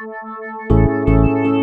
Música